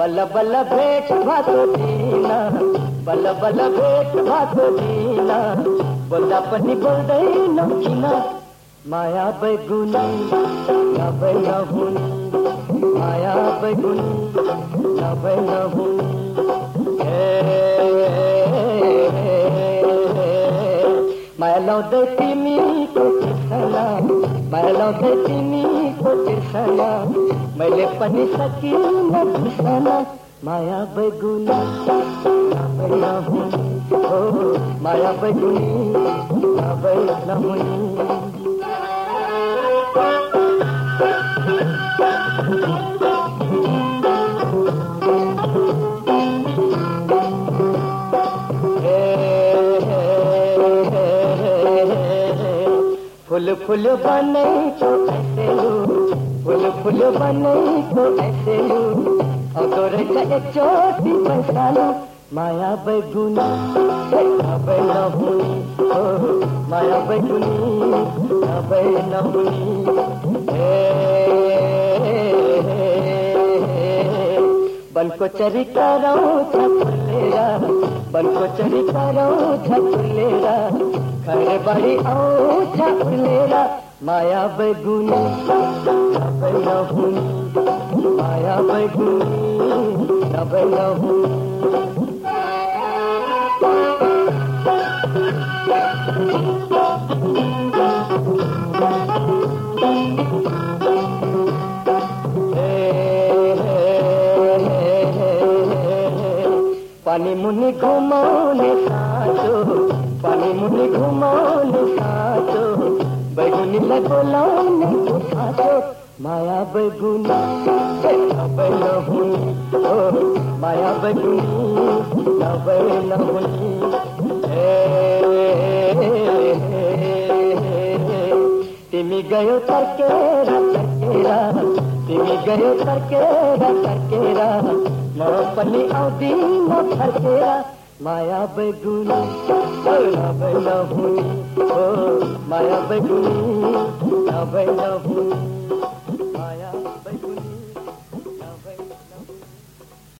बल बल भेट भातो दिना बल बल भेट भातो दिना बोल्दा पनि बोल्दैन किन माया बैगुनी नभए नहुने माया बैगुनी नभए नहुने माया लाउँदै तिमीको तिर्सना माया लाउँदै तिमीको तिर्सना मैले पनि सकिनँ बिर्सना माया बैगुनी हो माया बैगुनी नहुने फूल फूल बने तो लू फूल फूल बने तो ऐसे अगर का एक चोटी पैसालू माया बैगुनी नभे नहुनी ओ, माया बैगुनी नभे नहुनी बनको चरी करो छपुलेरा बनको चरी करो छपुलेरा खड़े बड़ी आओ छपुलेरा माया बैगुनी। पानी मुनि घुम साचो पानी मुनि घुम साचो भई साचो माया बैगुनी नभए नहुने ओ माया बैगुनी नभए नहुने तिमी गयो तर्केर तर्केरा तिमी गयो तर्केर तर्केरा। म पनि आउँदिन फर्केरा माया बैगुनी नभए नहुने ओ माया बैगुनी नभए नहुने